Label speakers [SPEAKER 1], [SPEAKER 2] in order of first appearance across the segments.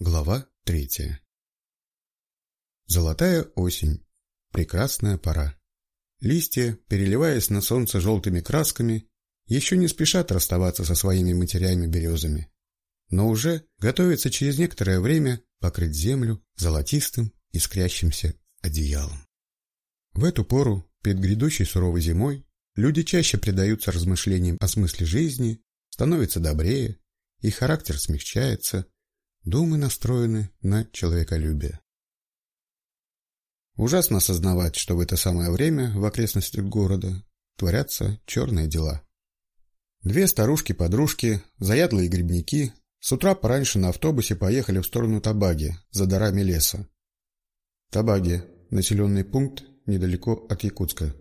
[SPEAKER 1] Глава третья Золотая осень. Прекрасная пора. Листья, переливаясь на солнце желтыми красками, еще не спешат расставаться со своими матерями-березами, но уже готовятся через некоторое время покрыть землю золотистым искрящимся одеялом. В эту пору, перед грядущей суровой зимой, люди чаще предаются размышлениям о смысле жизни, становятся добрее, их характер смягчается, Думы настроены на человеколюбие. Ужасно осознавать, что в это самое время в окрестностях города творятся черные дела. Две старушки-подружки, заядлые грибники, с утра пораньше на автобусе поехали в сторону Табаги, за дарами леса. Табаги – населенный пункт недалеко от Якутска.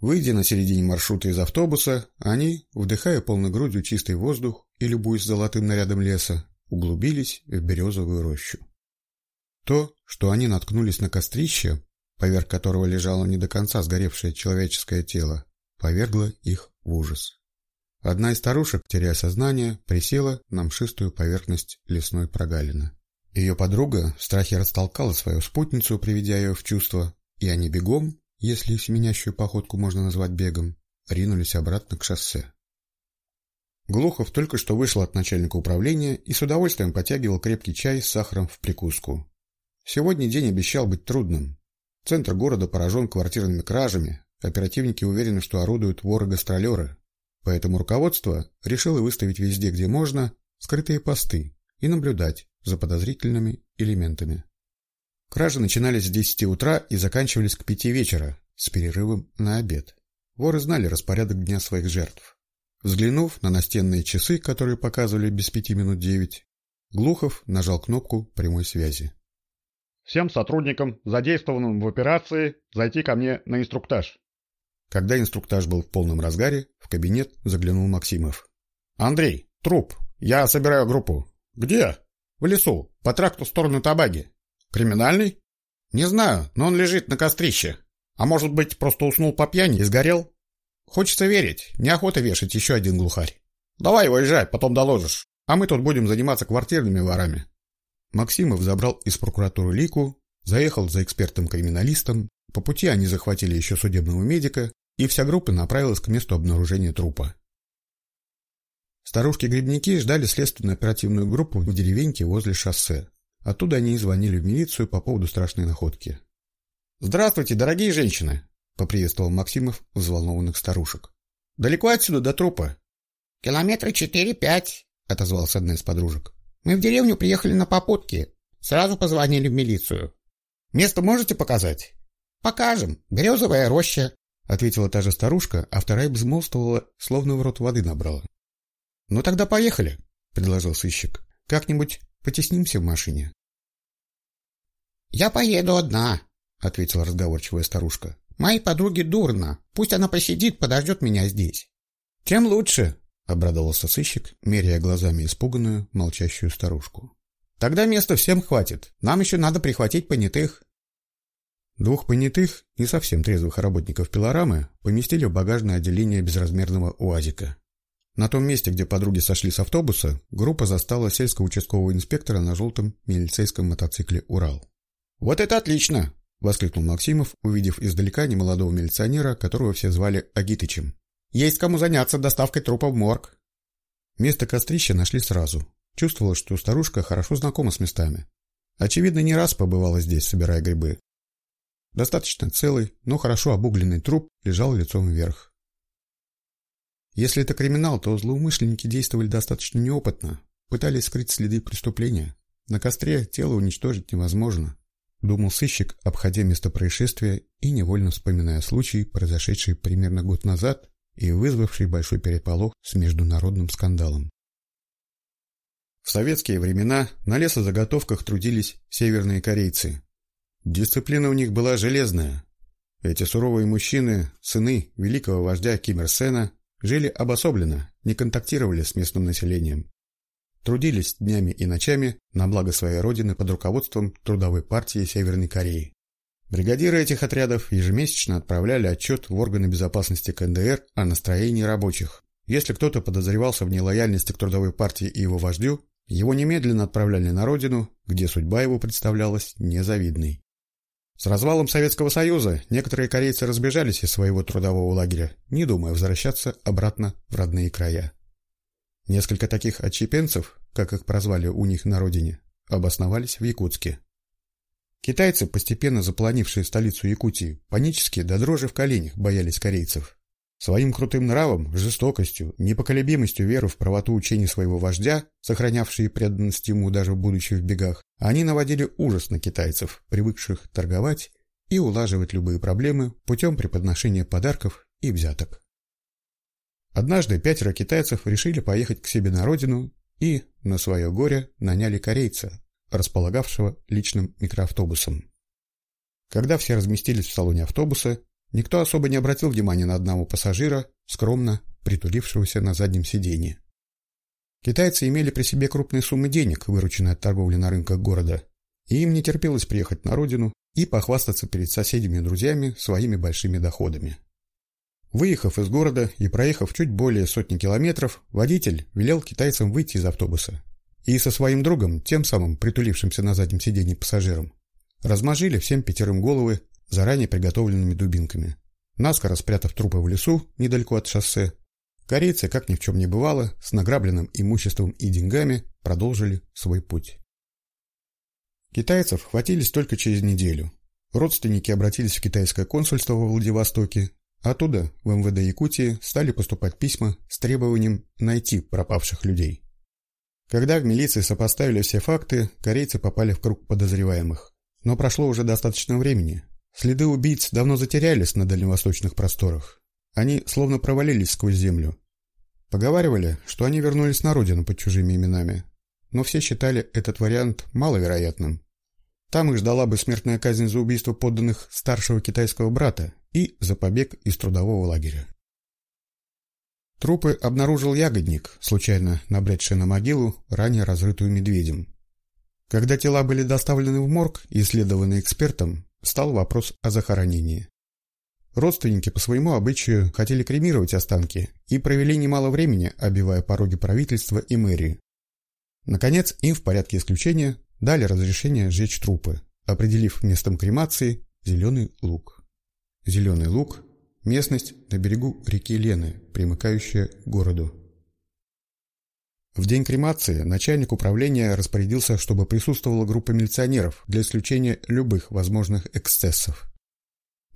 [SPEAKER 1] Выйдя на середине маршрута из автобуса, они, вдыхая полной грудью чистый воздух и любуясь золотым нарядом леса, углубились в березовую рощу. То, что они наткнулись на кострище, поверх которого лежало не до конца сгоревшее человеческое тело, повергло их в ужас. Одна из старушек, теряя сознание, присела на мшистую поверхность лесной прогалины. Ее подруга в страхе растолкала свою спутницу, приведя ее в чувство, и они бегом, если семенящую походку можно назвать бегом, ринулись обратно к шоссе. Глухов только что вышел от начальника управления и с удовольствием потягивал крепкий чай с сахаром в прикуску. Сегодня день обещал быть трудным. Центр города поражен квартирными кражами, оперативники уверены, что орудуют воры-гастролеры. Поэтому руководство решило выставить везде, где можно, скрытые посты и наблюдать за подозрительными элементами. Кражи начинались с 10 утра и заканчивались к 5 вечера, с перерывом на обед. Воры знали распорядок дня своих жертв. Взглянув на настенные часы, которые показывали без пяти минут девять, Глухов нажал кнопку прямой связи.
[SPEAKER 2] «Всем сотрудникам, задействованным в операции, зайти ко мне на инструктаж».
[SPEAKER 1] Когда инструктаж был в полном разгаре, в кабинет заглянул Максимов.
[SPEAKER 2] «Андрей, труп. Я собираю группу. Где?» «В лесу, по тракту в сторону Табаги». «Криминальный?» «Не знаю, но он лежит на кострище. А может быть, просто уснул по пьяни и сгорел?» Хочется верить, неохота вешать еще один глухарь. Давай уезжай, потом доложишь, а мы тут будем заниматься квартирными ворами.
[SPEAKER 1] Максимов забрал из прокуратуры Лику, заехал за экспертом-криминалистом, по пути они захватили еще судебного медика, и вся группа направилась к месту обнаружения трупа. Старушки-грибники ждали следственную оперативную группу в деревеньке возле шоссе. Оттуда они звонили в милицию по поводу страшной находки.
[SPEAKER 2] «Здравствуйте, дорогие женщины!» — поприветствовал Максимов взволнованных старушек. «Далеко отсюда до трупа?»
[SPEAKER 3] «Километра четыре-пять», — отозвалась одна из подружек.
[SPEAKER 2] «Мы в деревню приехали на попутке. Сразу позвонили в милицию. Место можете показать?»
[SPEAKER 3] «Покажем. Березовая роща», —
[SPEAKER 1] ответила та же старушка, а вторая безмолвствовала, словно в рот воды набрала.
[SPEAKER 2] «Ну тогда поехали», — предложил сыщик.
[SPEAKER 1] «Как-нибудь потеснимся в машине».
[SPEAKER 3] «Я поеду одна», —
[SPEAKER 1] ответила разговорчивая старушка.
[SPEAKER 3] Моей подруге дурно. Пусть она посидит, подождет меня здесь.
[SPEAKER 2] Тем лучше,
[SPEAKER 1] обрадовался сыщик, меряя глазами испуганную, молчащую старушку.
[SPEAKER 2] Тогда места всем хватит. Нам еще надо прихватить понятых.
[SPEAKER 1] Двух понятых, не совсем трезвых работников пилорамы, поместили в багажное отделение безразмерного УАЗика. На том месте, где подруги сошли с автобуса, группа застала сельского участкового инспектора на желтом милицейском мотоцикле «Урал».
[SPEAKER 2] «Вот это отлично!»
[SPEAKER 1] Воскликнул Максимов, увидев издалека немолодого милиционера, которого все звали Агитычем.
[SPEAKER 2] Есть кому заняться доставкой трупа в морг.
[SPEAKER 1] Место кострища нашли сразу. Чувствовалось, что старушка хорошо знакома с местами. Очевидно, не раз побывала здесь, собирая грибы. Достаточно целый, но хорошо обугленный труп лежал лицом вверх. Если это криминал, то злоумышленники действовали достаточно неопытно, пытались скрыть следы преступления. На костре тело уничтожить невозможно думал сыщик, обходя место происшествия и невольно вспоминая случай, произошедший примерно год назад и вызвавший большой переполох с международным скандалом. В советские времена на лесозаготовках трудились северные корейцы. Дисциплина у них была железная. Эти суровые мужчины, сыны великого вождя Ким Ир Сена, жили обособленно, не контактировали с местным населением трудились днями и ночами на благо своей родины под руководством Трудовой партии Северной Кореи. Бригадиры этих отрядов ежемесячно отправляли отчет в органы безопасности КНДР о настроении рабочих. Если кто-то подозревался в нелояльности к Трудовой партии и его вождю, Его немедленно отправляли на родину, где судьба его представлялась незавидной. С развалом Советского Союза некоторые корейцы разбежались из своего трудового лагеря, не думая возвращаться обратно в родные края. Несколько таких отщепенцев, как их прозвали у них на родине, обосновались в Якутске. Китайцы, постепенно заполонившие столицу Якутии, панически до дрожи в коленях боялись корейцев. Своим крутым нравом, жестокостью, непоколебимостью веры в правоту учений своего вождя, сохранявшие преданность ему даже в бегах, они наводили ужас на китайцев, привыкших торговать и улаживать любые проблемы путем преподношения подарков и взяток. Однажды пятеро китайцев решили поехать к себе на родину и, на свое горе, наняли корейца, располагавшего личным микроавтобусом. Когда все разместились в салоне автобуса, Никто особо не обратил внимания на одного пассажира, скромно притулившегося на заднем сиденье. Китайцы имели при себе крупные суммы денег, вырученные от торговли на рынках города, и им не терпелось приехать на родину и похвастаться перед соседями и друзьями своими большими доходами. Выехав из города и проехав чуть более сотни километров, водитель велел китайцам выйти из автобуса и со своим другом, тем самым притулившимся на заднем сиденье пассажиром, размажили всем пятерым головы заранее приготовленными дубинками. Наскоро спрятав трупы в лесу недалеко от шоссе, корейцы, как ни в чем не бывало, с награбленным имуществом и деньгами продолжили свой путь. Китайцев хватились только через неделю. Родственники обратились в китайское консульство во Владивостоке, оттуда в МВД Якутии стали поступать письма с требованием найти пропавших людей. Когда в милиции сопоставили все факты, корейцы попали в круг подозреваемых. Но прошло уже достаточно времени, Следы убийц давно затерялись на дальневосточных просторах. Они словно провалились сквозь землю. Поговаривали, что они вернулись на родину под чужими именами, но все считали этот вариант маловероятным. Там их ждала бы смертная казнь за убийство подданных старшего китайского брата и за побег из трудового лагеря. Трупы обнаружил ягодник, случайно набредший на могилу, ранее разрытую медведем. Когда тела были доставлены в морг и исследованы экспертом, Стал вопрос о захоронении. Родственники по своему обычаю хотели кремировать останки и провели немало времени, обивая пороги правительства и мэрии. Наконец, им в порядке исключения дали разрешение сжечь трупы, определив местом кремации Зеленый Луг. Зеленый Луг – местность на берегу реки Лены, примыкающая к городу. В день кремации начальник управления распорядился, чтобы присутствовала группа милиционеров для исключения любых возможных эксцессов.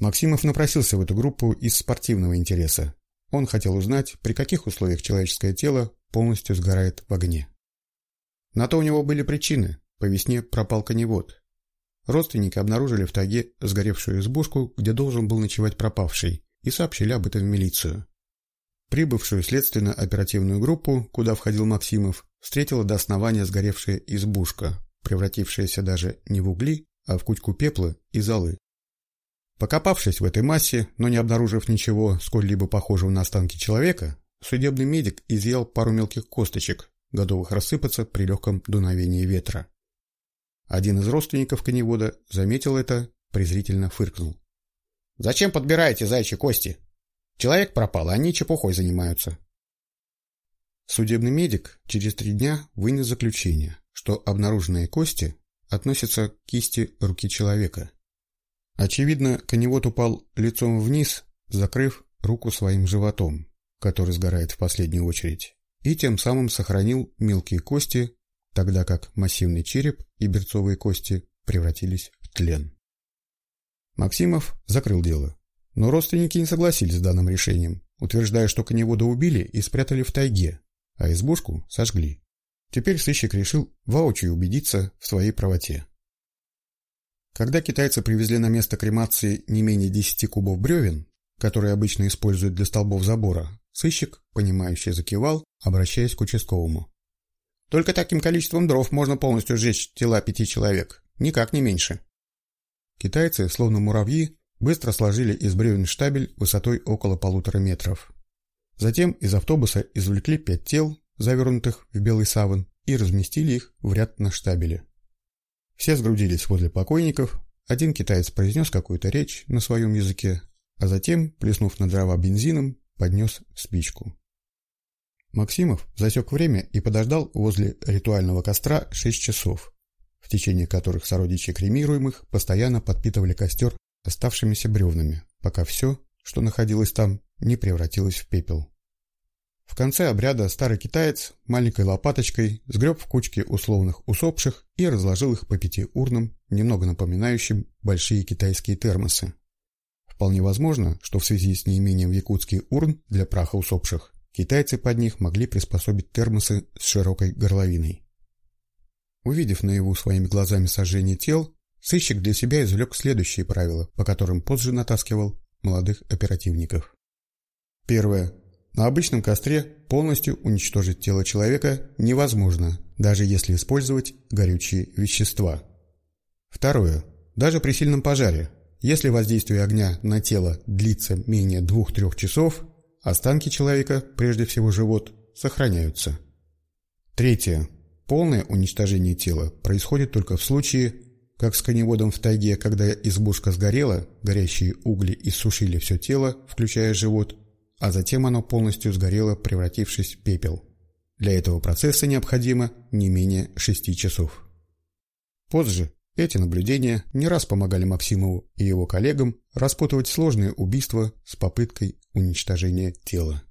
[SPEAKER 1] Максимов напросился в эту группу из спортивного интереса. Он хотел узнать, при каких условиях человеческое тело полностью сгорает в огне. На то у него были причины. По весне пропал коневод. Родственники обнаружили в тайге сгоревшую избушку, где должен был ночевать пропавший, и сообщили об этом в милицию. Прибывшую следственно-оперативную группу, куда входил Максимов, встретила до основания сгоревшая избушка, превратившаяся даже не в угли, а в кучку пепла и золы. Покопавшись в этой массе, но не обнаружив ничего сколь-либо похожего на останки человека, судебный медик изъял пару мелких косточек, готовых рассыпаться при легком дуновении ветра. Один из родственников коневода заметил это, презрительно фыркнул. «Зачем подбираете зайчьи кости? Человек пропал, а они чепухой занимаются. Судебный медик через три дня вынес заключение, что обнаруженные кости относятся к кисти руки человека. Очевидно, коневод упал лицом вниз, закрыв руку своим животом, который сгорает в последнюю очередь, и тем самым сохранил мелкие кости, тогда как массивный череп и берцовые кости превратились в тлен. Максимов закрыл дело. Но родственники не согласились с данным решением, утверждая, что коневода убили и спрятали в тайге, а избушку сожгли. Теперь сыщик решил воочию убедиться в своей правоте. Когда китайцы привезли на место кремации не менее 10 кубов бревен, которые обычно используют для столбов забора, сыщик, понимающе закивал, обращаясь к участковому. Только таким количеством дров можно полностью сжечь тела пяти человек, никак не меньше. Китайцы, словно муравьи, быстро сложили из бревен штабель высотой около полутора метров. Затем из автобуса извлекли пять тел, завернутых в белый саван, и разместили их в ряд на штабеле. Все сгрудились возле покойников, один китаец произнес какую-то речь на своем языке, а затем, плеснув на дрова бензином, поднес спичку. Максимов засек время и подождал возле ритуального костра 6 часов, в течение которых сородичи кремируемых постоянно подпитывали костер оставшимися бревнами, пока все, что находилось там, не превратилось в пепел. В конце обряда старый китаец маленькой лопаточкой сгреб в кучки условных усопших и разложил их по пяти урнам, немного напоминающим большие китайские термосы. Вполне возможно, что в связи с неимением в Якутске урн для праха усопших, китайцы под них могли приспособить термосы с широкой горловиной. Увидев наяву своими глазами сожжение тел, сыщик для себя извлек следующие правила, по которым позже натаскивал молодых оперативников. Первое. На обычном костре полностью уничтожить тело человека невозможно, даже если использовать горючие вещества. Второе. Даже при сильном пожаре, если воздействие огня на тело длится менее 2-3 часов, останки человека, прежде всего живот, сохраняются. Третье. Полное уничтожение тела происходит только в случае, как с коневодом в тайге, когда избушка сгорела, горящие угли иссушили все тело, включая живот, а затем оно полностью сгорело, превратившись в пепел. Для этого процесса необходимо не менее 6 часов. Позже эти наблюдения не раз помогали Максимову и его коллегам распутывать сложные убийства с попыткой уничтожения тела.